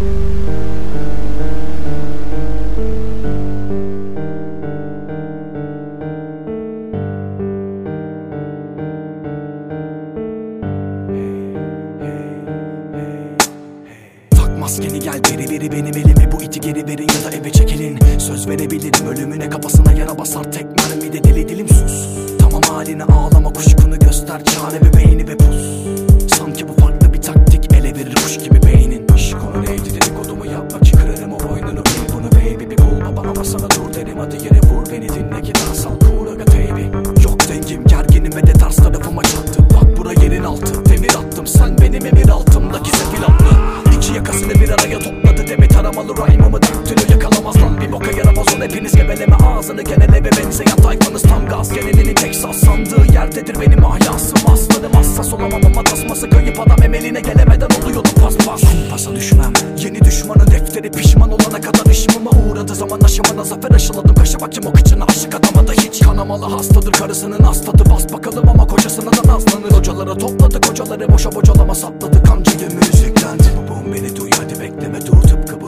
Maskeni gel beri beri benim elimi bu iti geri verin ya da eve çekilin. Söz verebilirim ölümüne kafasına yara basar tek mermi de deli dilim sus. Tamam haline ağlama kuşkunu göster çare ve beyni ve pus. Sanki bu farklı ama sana dur derim hadi yere vur beni dinle ki dansal kuraga baby. Yok dengim gerginim ve de ters tarafıma çattı. Bak bura yerin altı demir attım sen benim emir altımdaki sefil atlı. İki yakasını bir araya topladı demi taramalı rhyme'ımı döktünü yakalamaz lan. Bir boka yaramaz on hepiniz gebeleme ağzını genele ve benzeyen tayfanız tam gaz. Geleninin Texas sandığı yerdedir benim ahyasım. Aslanım hassas olamam ama tasması kayıp adam emeline gelemeden oluyordu pas pas. Pasa düşmem yeni düşmanın defteri pişman Şerbacım o kıçına aşık adamada hiç Kanamalı. Hastadır karısının hastadı Bas bakalım ama kocasına da nazlanır. Hocalara topladı kocaları boşa bocalama sapladı Kamcı müziklendi Babam beni duy hadi bekleme. Dur tıpkı